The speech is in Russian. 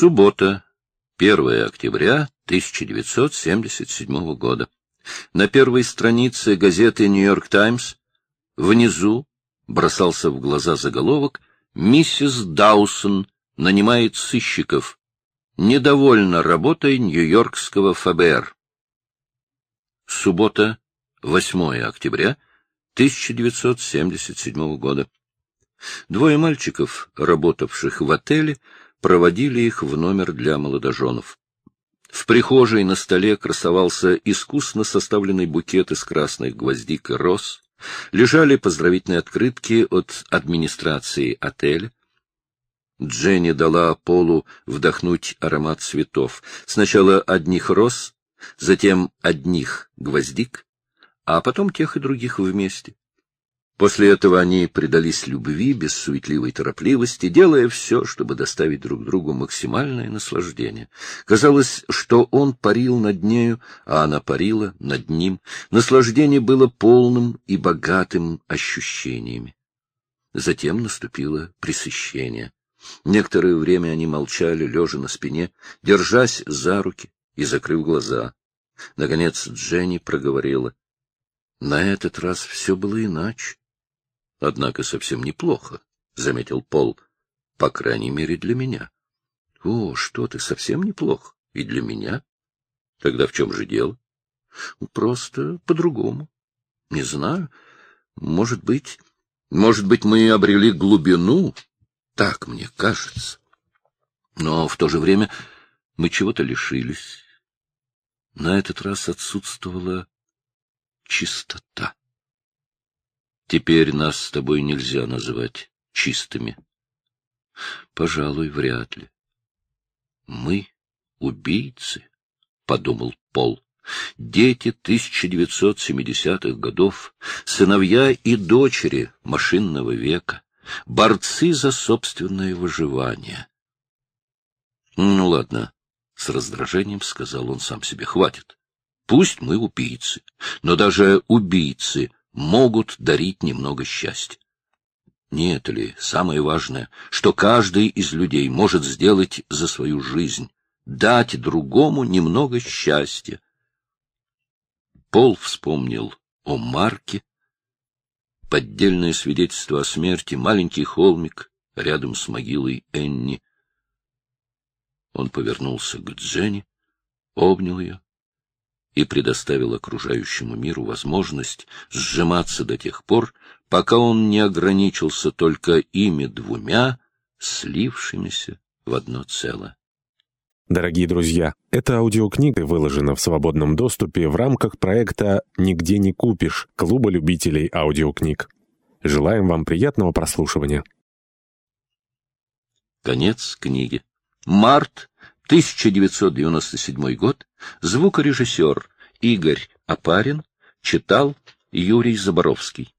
Суббота, 1 октября 1977 года. На первой странице газеты «Нью-Йорк Таймс» внизу бросался в глаза заголовок «Миссис Даусон нанимает сыщиков. Недовольна работой нью-йоркского ФБР». Суббота, 8 октября 1977 года. Двое мальчиков, работавших в отеле, проводили их в номер для молодоженов. В прихожей на столе красовался искусно составленный букет из красных гвоздик и роз, лежали поздравительные открытки от администрации отеля. Дженни дала Полу вдохнуть аромат цветов. Сначала одних роз, затем одних гвоздик, а потом тех и других вместе. После этого они предались любви без суетливой торопливости, делая все, чтобы доставить друг другу максимальное наслаждение. Казалось, что он парил над нею, а она парила над ним. Наслаждение было полным и богатым ощущениями. Затем наступило пресыщение. Некоторое время они молчали, лежа на спине, держась за руки и закрыв глаза. Наконец Дженни проговорила. На этот раз все было иначе. — Однако совсем неплохо, — заметил Пол, — по крайней мере для меня. — О, что ты, совсем неплохо. И для меня? Тогда в чем же дело? — Просто по-другому. Не знаю. Может быть... Может быть, мы обрели глубину? Так мне кажется. Но в то же время мы чего-то лишились. На этот раз отсутствовала чистота. Теперь нас с тобой нельзя называть чистыми. Пожалуй, вряд ли. Мы убийцы, — подумал Пол. Дети 1970-х годов, сыновья и дочери машинного века, борцы за собственное выживание. Ну, ладно, — с раздражением сказал он сам себе, — хватит. Пусть мы убийцы, но даже убийцы могут дарить немного счастья. Не это ли самое важное, что каждый из людей может сделать за свою жизнь, дать другому немного счастья? Пол вспомнил о Марке, поддельное свидетельство о смерти, маленький холмик рядом с могилой Энни. Он повернулся к Дженни, обнял ее и предоставил окружающему миру возможность сжиматься до тех пор, пока он не ограничился только ими двумя, слившимися в одно целое. Дорогие друзья, эта аудиокнига выложена в свободном доступе в рамках проекта «Нигде не купишь» Клуба любителей аудиокниг. Желаем вам приятного прослушивания. Конец книги. Март 1997 год. Звукорежиссер Игорь Апарин читал Юрий Заборовский.